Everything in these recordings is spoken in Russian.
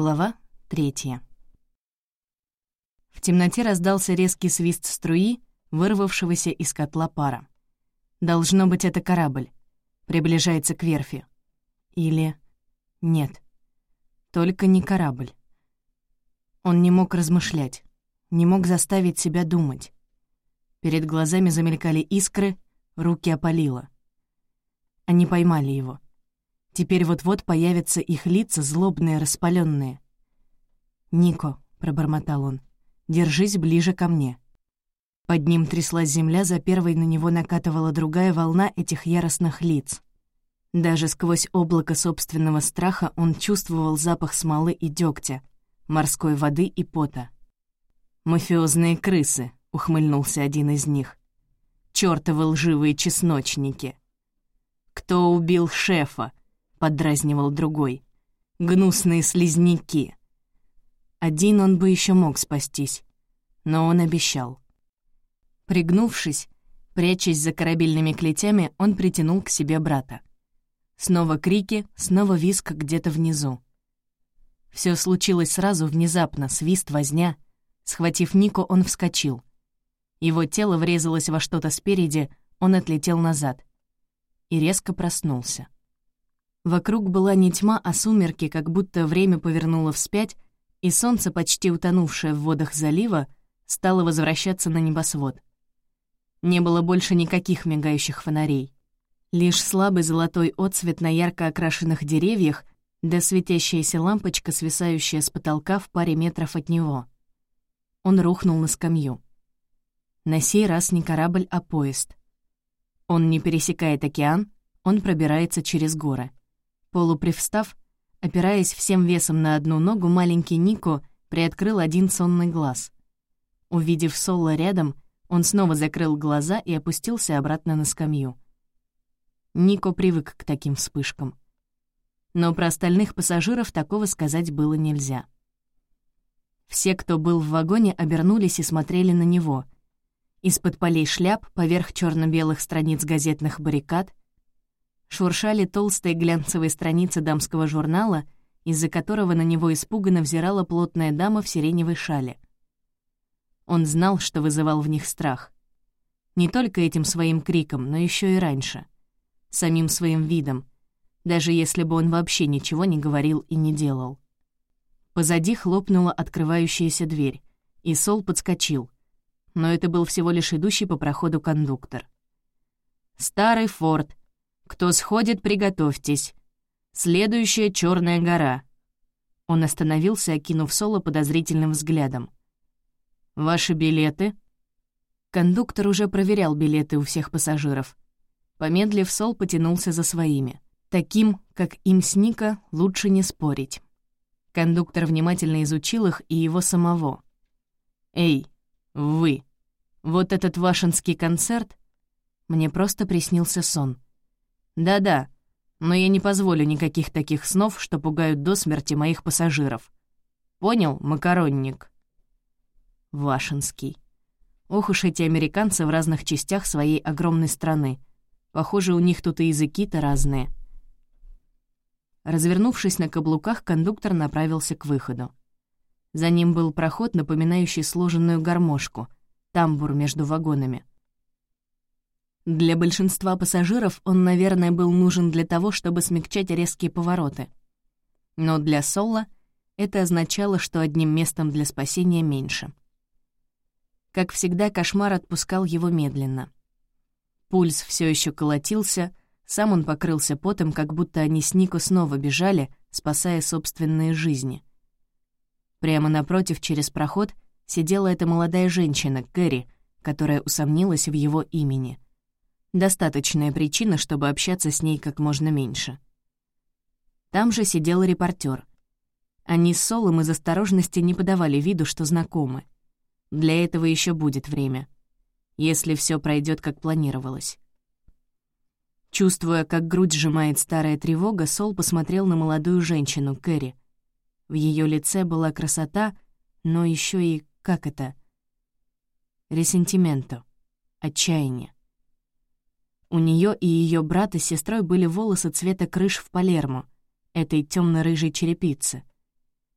Глава третья. В темноте раздался резкий свист струи, вырвавшегося из котла пара. Должно быть, это корабль. Приближается к верфи. Или... Нет. Только не корабль. Он не мог размышлять, не мог заставить себя думать. Перед глазами замелькали искры, руки опалило. Они поймали его — Теперь вот-вот появятся их лица, злобные, распаленные. «Нико», — пробормотал он, — «держись ближе ко мне». Под ним тряслась земля, за первой на него накатывала другая волна этих яростных лиц. Даже сквозь облако собственного страха он чувствовал запах смолы и дегтя, морской воды и пота. «Мафиозные крысы», — ухмыльнулся один из них. «Чёртовы лживые чесночники!» «Кто убил шефа?» — поддразнивал другой. «Гнусные слизняки!» Один он бы еще мог спастись, но он обещал. Пригнувшись, прячась за корабельными клетями, он притянул к себе брата. Снова крики, снова виск где-то внизу. Все случилось сразу, внезапно, свист, возня. Схватив Нико, он вскочил. Его тело врезалось во что-то спереди, он отлетел назад. И резко проснулся. Вокруг была не тьма, а сумерки, как будто время повернуло вспять, и солнце, почти утонувшее в водах залива, стало возвращаться на небосвод. Не было больше никаких мигающих фонарей. Лишь слабый золотой отсвет на ярко окрашенных деревьях да светящаяся лампочка, свисающая с потолка в паре метров от него. Он рухнул на скамью. На сей раз не корабль, а поезд. Он не пересекает океан, он пробирается через горы. Полупривстав, опираясь всем весом на одну ногу, маленький Нико приоткрыл один сонный глаз. Увидев Соло рядом, он снова закрыл глаза и опустился обратно на скамью. Нико привык к таким вспышкам. Но про остальных пассажиров такого сказать было нельзя. Все, кто был в вагоне, обернулись и смотрели на него. Из-под полей шляп, поверх черно белых страниц газетных баррикад, шуршали толстые глянцевые страницы дамского журнала, из-за которого на него испуганно взирала плотная дама в сиреневой шале. Он знал, что вызывал в них страх. Не только этим своим криком, но еще и раньше. Самим своим видом, даже если бы он вообще ничего не говорил и не делал. Позади хлопнула открывающаяся дверь, и Сол подскочил. Но это был всего лишь идущий по проходу кондуктор. «Старый Форд», «Кто сходит, приготовьтесь. Следующая черная гора». Он остановился, окинув Соло подозрительным взглядом. «Ваши билеты?» Кондуктор уже проверял билеты у всех пассажиров. Помедлив, Сол потянулся за своими. Таким, как им с Ника, лучше не спорить. Кондуктор внимательно изучил их и его самого. «Эй, вы, вот этот вашинский концерт?» Мне просто приснился сон. Да-да, но я не позволю никаких таких снов, что пугают до смерти моих пассажиров. Понял, макаронник? Вашинский. Ох уж эти американцы в разных частях своей огромной страны. Похоже, у них тут и языки-то разные. Развернувшись на каблуках, кондуктор направился к выходу. За ним был проход, напоминающий сложенную гармошку, тамбур между вагонами. Для большинства пассажиров он, наверное, был нужен для того, чтобы смягчать резкие повороты. Но для Солла это означало, что одним местом для спасения меньше. Как всегда, кошмар отпускал его медленно. Пульс все еще колотился, сам он покрылся потом, как будто они с Нико снова бежали, спасая собственные жизни. Прямо напротив, через проход, сидела эта молодая женщина, Кэрри, которая усомнилась в его имени — Достаточная причина, чтобы общаться с ней как можно меньше. Там же сидел репортер. Они с Солом из осторожности не подавали виду, что знакомы. Для этого еще будет время, если все пройдет как планировалось. Чувствуя, как грудь сжимает старая тревога, Сол посмотрел на молодую женщину, Кэрри. В ее лице была красота, но еще и, как это? Ресентименто, отчаяние. У нее и ее брата с сестрой были волосы цвета крыш в Палермо, этой темно рыжей черепицы.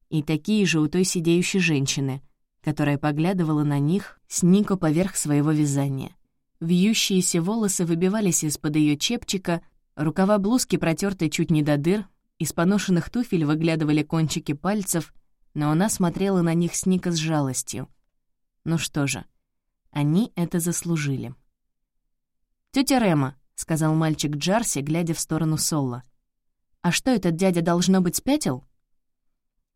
И такие же у той сидеющей женщины, которая поглядывала на них с Нико поверх своего вязания. Вьющиеся волосы выбивались из-под ее чепчика, рукава блузки протерты чуть не до дыр, из поношенных туфель выглядывали кончики пальцев, но она смотрела на них с Ника с жалостью. Ну что же, они это заслужили. «Тётя Рема», — сказал мальчик Джарси, глядя в сторону Солла. «А что, этот дядя, должно быть, спятил?»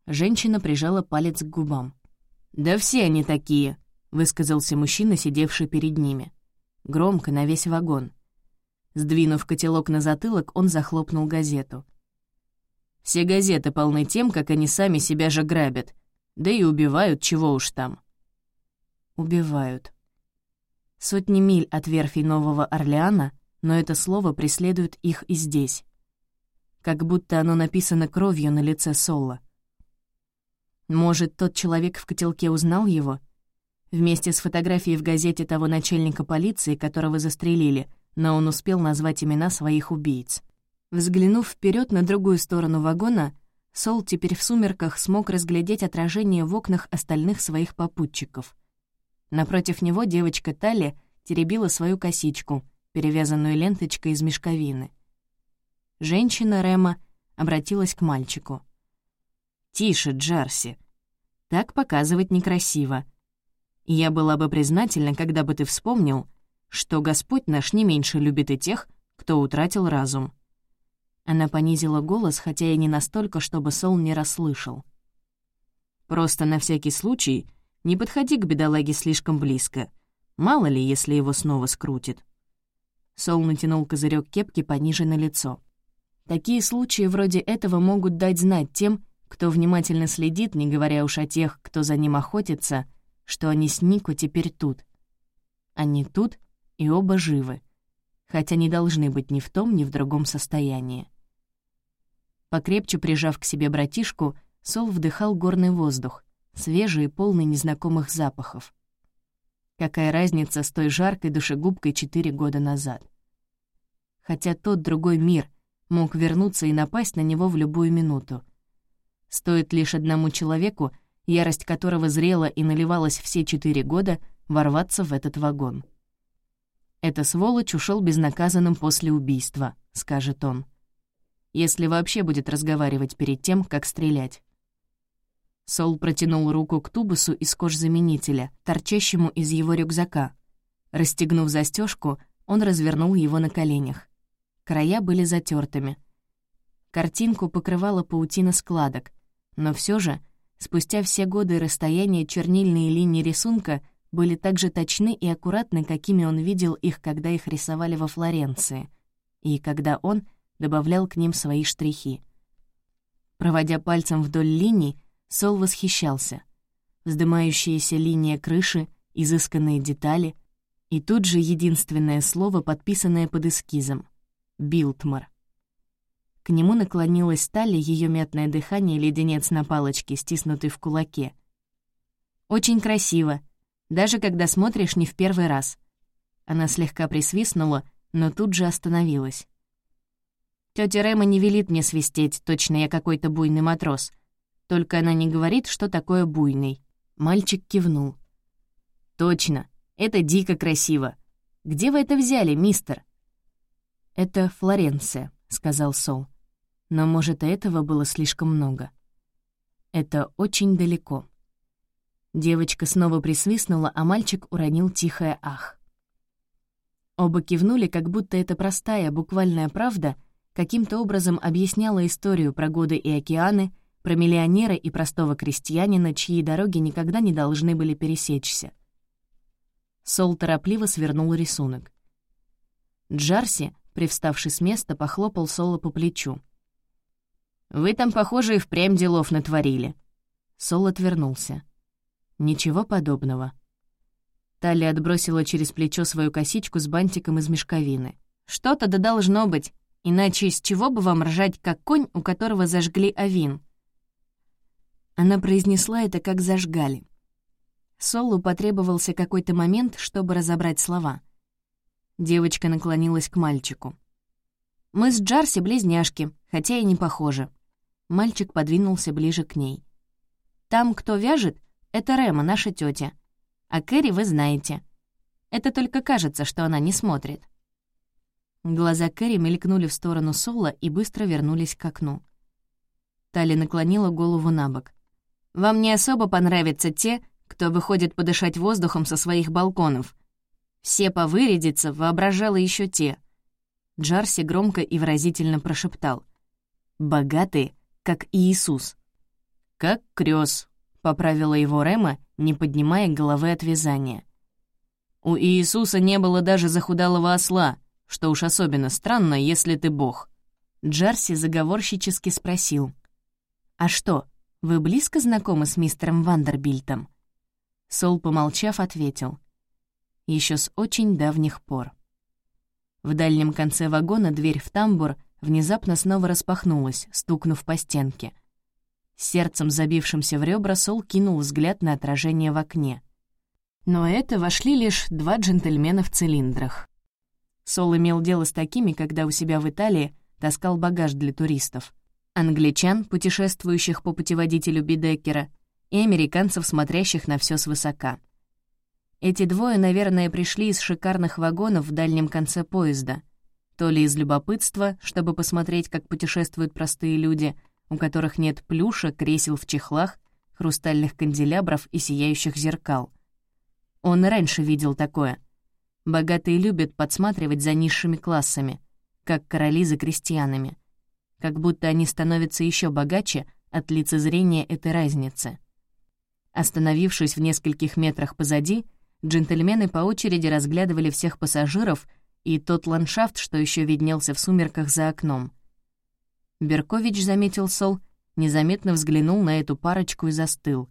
Женщина прижала палец к губам. «Да все они такие», — высказался мужчина, сидевший перед ними. Громко, на весь вагон. Сдвинув котелок на затылок, он захлопнул газету. «Все газеты полны тем, как они сами себя же грабят. Да и убивают, чего уж там». «Убивают». Сотни миль от верфи Нового Орлеана, но это слово преследует их и здесь. Как будто оно написано кровью на лице Солла. Может, тот человек в котелке узнал его? Вместе с фотографией в газете того начальника полиции, которого застрелили, но он успел назвать имена своих убийц. Взглянув вперед на другую сторону вагона, Сол теперь в сумерках смог разглядеть отражение в окнах остальных своих попутчиков. Напротив него девочка Тали теребила свою косичку, перевязанную ленточкой из мешковины. Женщина Рема обратилась к мальчику. «Тише, Джарси. Так показывать некрасиво. Я была бы признательна, когда бы ты вспомнил, что Господь наш не меньше любит и тех, кто утратил разум». Она понизила голос, хотя и не настолько, чтобы Сол не расслышал. «Просто на всякий случай не подходи к бедолаге слишком близко. Мало ли, если его снова скрутит». Сол натянул козырек кепки пониже на лицо. Такие случаи вроде этого могут дать знать тем, кто внимательно следит, не говоря уж о тех, кто за ним охотится, что они с Нико теперь тут. Они тут, и оба живы, хотя не должны быть ни в том, ни в другом состоянии. Покрепче прижав к себе братишку, Сол вдыхал горный воздух, свежий и полный незнакомых запахов. Какая разница с той жаркой душегубкой четыре года назад? Хотя тот другой мир мог вернуться и напасть на него в любую минуту — Стоит лишь одному человеку, ярость которого зрела и наливалась все четыре года, ворваться в этот вагон. «Это сволочь ушел безнаказанным после убийства», — скажет он. Если вообще будет разговаривать перед тем, как стрелять. Сол протянул руку к тубусу из кожзаменителя, торчащему из его рюкзака. Расстегнув застежку, он развернул его на коленях. Края были затертыми. Картинку покрывала паутина складок, но все же, спустя все годы расстояния чернильные линии рисунка были так же точны и аккуратны, какими он видел их, когда их рисовали во Флоренции, и когда он добавлял к ним свои штрихи. Проводя пальцем вдоль линий, Сол восхищался. Вздымающаяся линия крыши, изысканные детали и тут же единственное слово, подписанное под эскизом — «Билтмар». К нему наклонилась стали ее мятное дыхание леденец на палочке, стиснутый в кулаке. «Очень красиво, даже когда смотришь не в первый раз». Она слегка присвистнула, но тут же остановилась. Тётя Рема не велит мне свистеть, точно я какой-то буйный матрос. Только она не говорит, что такое буйный. Мальчик кивнул. «Точно, это дико красиво. Где вы это взяли, мистер?» «Это Флоренция», — сказал Сол. Но, может, и этого было слишком много. Это очень далеко. Девочка снова присвистнула, а мальчик уронил тихое «ах». Оба кивнули, как будто эта простая, буквальная правда каким-то образом объясняла историю про годы и океаны, про миллионера и простого крестьянина, чьи дороги никогда не должны были пересечься. Сол торопливо свернул рисунок. Джарси, привставший с места, похлопал Соло по плечу. Вы там, похоже, и впрямь делов натворили». Сол отвернулся. «Ничего подобного». Талия отбросила через плечо свою косичку с бантиком из мешковины. «Что-то да должно быть, иначе из чего бы вам ржать, как конь, у которого зажгли авин?» Она произнесла это, как зажгали. Солу потребовался какой-то момент, чтобы разобрать слова. Девочка наклонилась к мальчику. «Мы с Джарси близняшки, хотя и не похожи. Мальчик подвинулся ближе к ней. Там, кто вяжет, это Рема, наша тетя. А Кэрри вы знаете. Это только кажется, что она не смотрит». Глаза Кэрри мелькнули в сторону Сола и быстро вернулись к окну. Тали наклонила голову на бок. «Вам не особо понравятся те, кто выходит подышать воздухом со своих балконов. Все повырядятся, воображала еще те». Джарси громко и выразительно прошептал. «Богатые, как Иисус». «Как крёс», — поправила его Рема, не поднимая головы от вязания. «У Иисуса не было даже захудалого осла, что уж особенно странно, если ты бог». Джарси заговорщически спросил. «А что, вы близко знакомы с мистером Вандербильтом?» Сол, помолчав, ответил. Еще с очень давних пор». В дальнем конце вагона дверь в тамбур внезапно снова распахнулась, стукнув по стенке. Сердцем, забившимся в ребра, Сол кинул взгляд на отражение в окне. Но это вошли лишь два джентльмена в цилиндрах. Сол имел дело с такими, когда у себя в Италии таскал багаж для туристов. Англичан, путешествующих по путеводителю Бидеккера, и американцев, смотрящих на все свысока. Эти двое, наверное, пришли из шикарных вагонов в дальнем конце поезда. То ли из любопытства, чтобы посмотреть, как путешествуют простые люди, у которых нет плюша, кресел в чехлах, хрустальных канделябров и сияющих зеркал. Он раньше видел такое — Богатые любят подсматривать за низшими классами, как короли за крестьянами. Как будто они становятся еще богаче от лицезрения этой разницы. Остановившись в нескольких метрах позади, джентльмены по очереди разглядывали всех пассажиров и тот ландшафт, что еще виднелся в сумерках за окном. Беркович, заметил Сол, незаметно взглянул на эту парочку и застыл.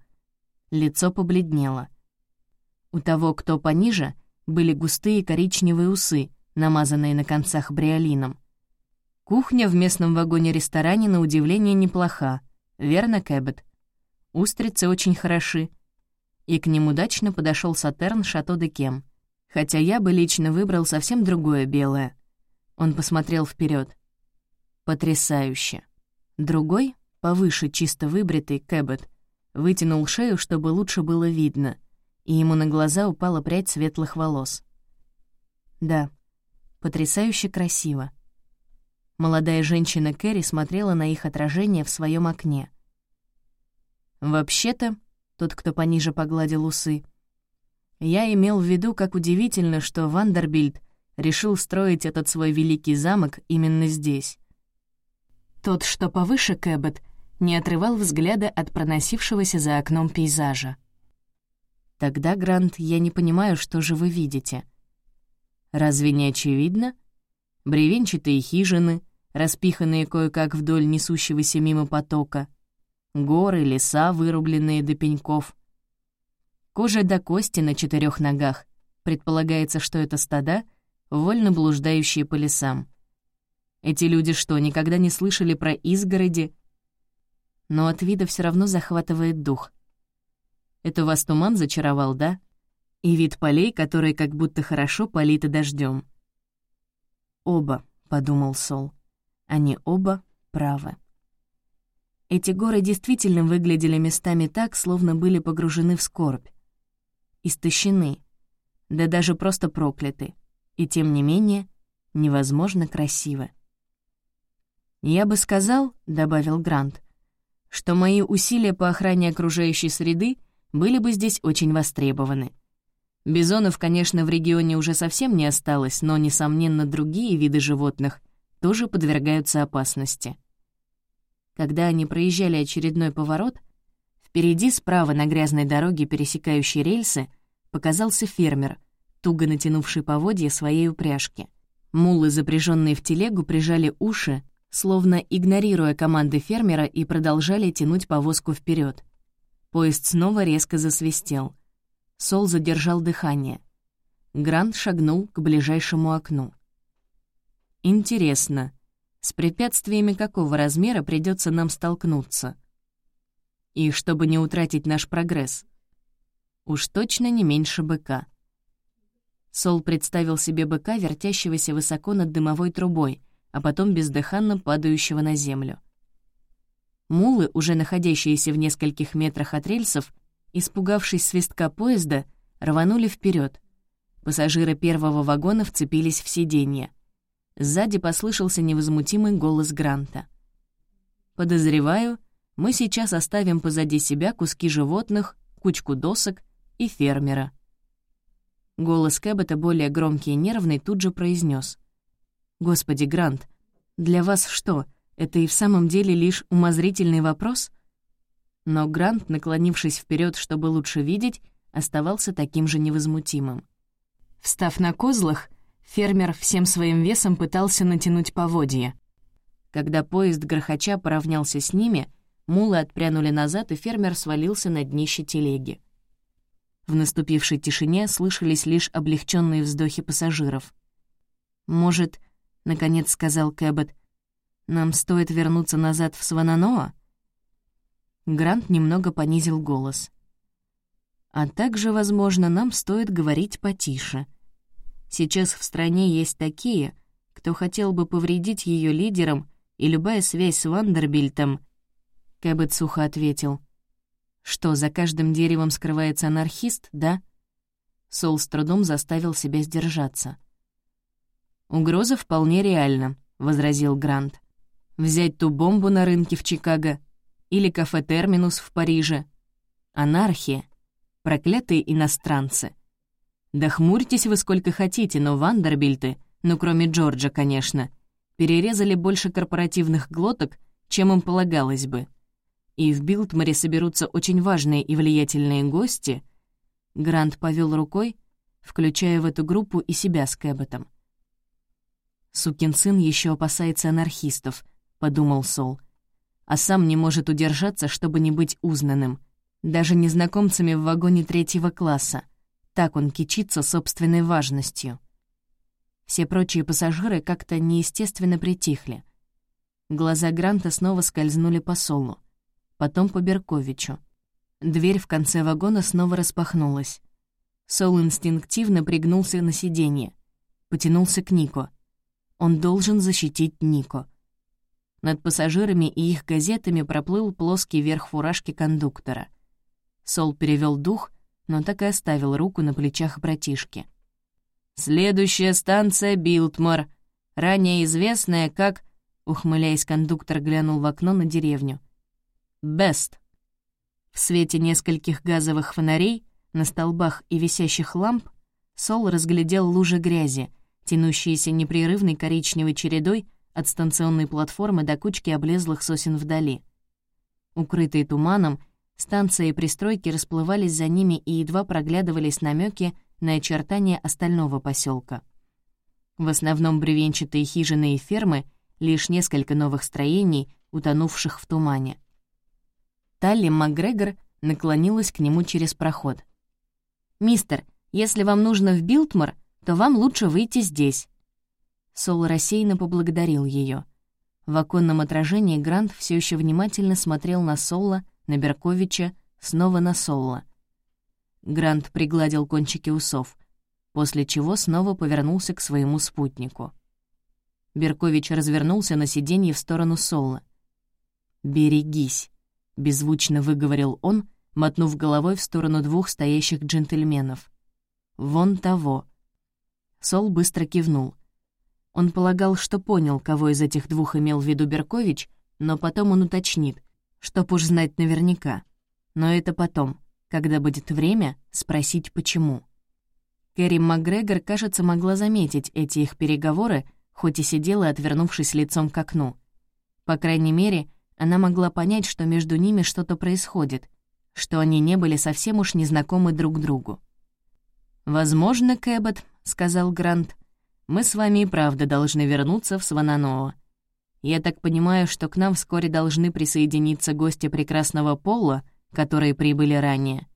Лицо побледнело. У того, кто пониже — были густые коричневые усы, намазанные на концах бриолином. Кухня в местном вагоне-ресторане на удивление неплоха, верно, Кэббет? Устрицы очень хороши. И к ним удачно подошел Сатерн Шато де Кем. Хотя я бы лично выбрал совсем другое белое. Он посмотрел вперед. Потрясающе. Другой, повыше чисто выбритый, Кэббет, вытянул шею, чтобы лучше было видно — и ему на глаза упала прядь светлых волос. Да, потрясающе красиво. Молодая женщина Кэрри смотрела на их отражение в своем окне. «Вообще-то», — тот, кто пониже погладил усы, «я имел в виду, как удивительно, что Вандербильд решил строить этот свой великий замок именно здесь». Тот, что повыше Кэббет, не отрывал взгляда от проносившегося за окном пейзажа. Тогда, Грант, я не понимаю, что же вы видите. Разве не очевидно? Бревенчатые хижины, распиханные кое-как вдоль несущегося мимо потока, горы, леса, вырубленные до пеньков, кожа до кости на четырех ногах. Предполагается, что это стада, вольно блуждающие по лесам. Эти люди что, никогда не слышали про изгороди? Но от вида все равно захватывает дух. Это вас туман зачаровал, да? И вид полей, которые как будто хорошо политы дождем. «Оба», — подумал Сол. «Они оба правы». Эти горы действительно выглядели местами так, словно были погружены в скорбь. Истощены, да даже просто прокляты. И тем не менее, невозможно красиво. «Я бы сказал», — добавил Грант, «что мои усилия по охране окружающей среды были бы здесь очень востребованы. Бизонов, конечно, в регионе уже совсем не осталось, но, несомненно, другие виды животных тоже подвергаются опасности. Когда они проезжали очередной поворот, впереди справа на грязной дороге, пересекающей рельсы, показался фермер, туго натянувший поводья своей упряжки. Мулы, запряженные в телегу, прижали уши, словно игнорируя команды фермера, и продолжали тянуть повозку вперед. Поезд снова резко засвистел. Сол задержал дыхание. Грант шагнул к ближайшему окну. «Интересно, с препятствиями какого размера придется нам столкнуться? И чтобы не утратить наш прогресс? Уж точно не меньше быка». Сол представил себе быка, вертящегося высоко над дымовой трубой, а потом бездыханно падающего на землю. Мулы, уже находящиеся в нескольких метрах от рельсов, испугавшись свистка поезда, рванули вперед. Пассажиры первого вагона вцепились в сиденье. Сзади послышался невозмутимый голос Гранта. «Подозреваю, мы сейчас оставим позади себя куски животных, кучку досок и фермера». Голос Кэббета, более громкий и нервный, тут же произнес: «Господи, Грант, для вас что, это и в самом деле лишь умозрительный вопрос?» Но Грант, наклонившись вперед, чтобы лучше видеть, оставался таким же невозмутимым. Встав на козлах, фермер всем своим весом пытался натянуть поводья. Когда поезд грохоча поравнялся с ними, мулы отпрянули назад, и фермер свалился на днище телеги. В наступившей тишине слышались лишь облегченные вздохи пассажиров. «Может, — наконец сказал Кэббет, — нам стоит вернуться назад в Свананоа?» Грант немного понизил голос. «А также, возможно, нам стоит говорить потише. Сейчас в стране есть такие, кто хотел бы повредить ее лидерам, и любая связь с Вандербильтом...» Кэббет сухо ответил. Что, за каждым деревом скрывается анархист, да? Сол с трудом заставил себя сдержаться. «Угроза вполне реальна», — возразил Грант. «Взять ту бомбу на рынке в Чикаго или кафе «Терминус» в Париже. Анархия. Проклятые иностранцы. Да хмурьтесь вы сколько хотите, но Вандербильты, ну кроме Джорджа, конечно, перерезали больше корпоративных глоток, чем им полагалось бы и в Билтморе соберутся очень важные и влиятельные гости, Грант повел рукой, включая в эту группу и себя с Кэбботом. «Сукин сын еще опасается анархистов», — подумал Сол, «а сам не может удержаться, чтобы не быть узнанным, даже незнакомцами в вагоне третьего класса. Так он кичится собственной важностью». Все прочие пассажиры как-то неестественно притихли. Глаза Гранта снова скользнули по Солу потом по Берковичу. Дверь в конце вагона снова распахнулась. Сол инстинктивно пригнулся на сиденье, потянулся к Нико. Он должен защитить Нико. Над пассажирами и их газетами проплыл плоский верх фуражки кондуктора. Сол перевел дух, но так и оставил руку на плечах братишки. «Следующая станция — Билтмор, ранее известная как...» Ухмыляясь, кондуктор глянул в окно на деревню. Best. В свете нескольких газовых фонарей на столбах и висящих ламп Сол разглядел лужи грязи, тянущиеся непрерывной коричневой чередой от станционной платформы до кучки облезлых сосен вдали. Укрытые туманом, станции и пристройки расплывались за ними и едва проглядывались намеки на очертания остального поселка. В основном бревенчатые хижины и фермы, лишь несколько новых строений, утонувших в тумане. Талли МакГрегор наклонилась к нему через проход. «Мистер, если вам нужно в Билтмор, то вам лучше выйти здесь». Сол рассеянно поблагодарил ее. В оконном отражении Грант все еще внимательно смотрел на Солла, на Берковича, снова на Солла. Грант пригладил кончики усов, после чего снова повернулся к своему спутнику. Беркович развернулся на сиденье в сторону Солла. «Берегись», — беззвучно выговорил он, мотнув головой в сторону двух стоящих джентльменов. «Вон того». Сол быстро кивнул. Он полагал, что понял, кого из этих двух имел в виду Беркович, но потом он уточнит, чтоб уж знать наверняка. Но это потом, когда будет время спросить почему. Кэрри МакГрегор, кажется, могла заметить эти их переговоры, хоть и сидела, отвернувшись лицом к окну. По крайней мере, она могла понять, что между ними что-то происходит, что они не были совсем уж незнакомы друг другу. «Возможно, Кэббот», — сказал Грант, — «мы с вами и правда должны вернуться в Свананоа. Я так понимаю, что к нам вскоре должны присоединиться гости прекрасного пола, которые прибыли ранее».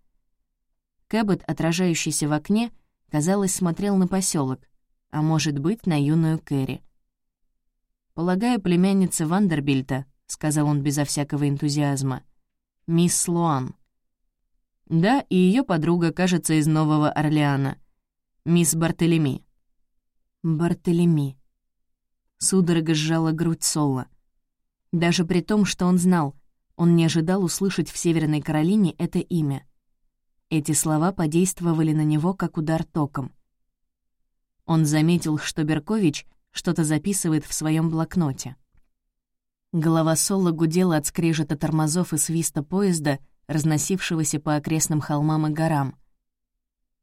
Кэббот, отражающийся в окне, казалось, смотрел на поселок, а может быть, на юную Кэрри. Полагаю, племянница Вандербильта — сказал он безо всякого энтузиазма. «Мисс Луан». «Да, и ее подруга, кажется, из Нового Орлеана. Мисс Бартелеми». «Бартелеми». Судорога сжала грудь Солла. Даже при том, что он знал, Он не ожидал услышать в Северной Каролине это имя. Эти слова подействовали на него, как удар током. Он заметил, что Беркович что-то записывает в своем блокноте. Голова Соло гудела от скрежета тормозов и свиста поезда, разносившегося по окрестным холмам и горам.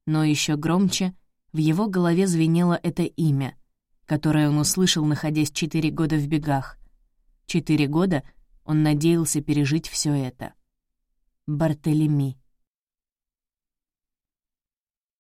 Но еще громче в его голове звенело это имя, которое он услышал, находясь четыре года в бегах. Четыре года он надеялся пережить все это. Бартелеми.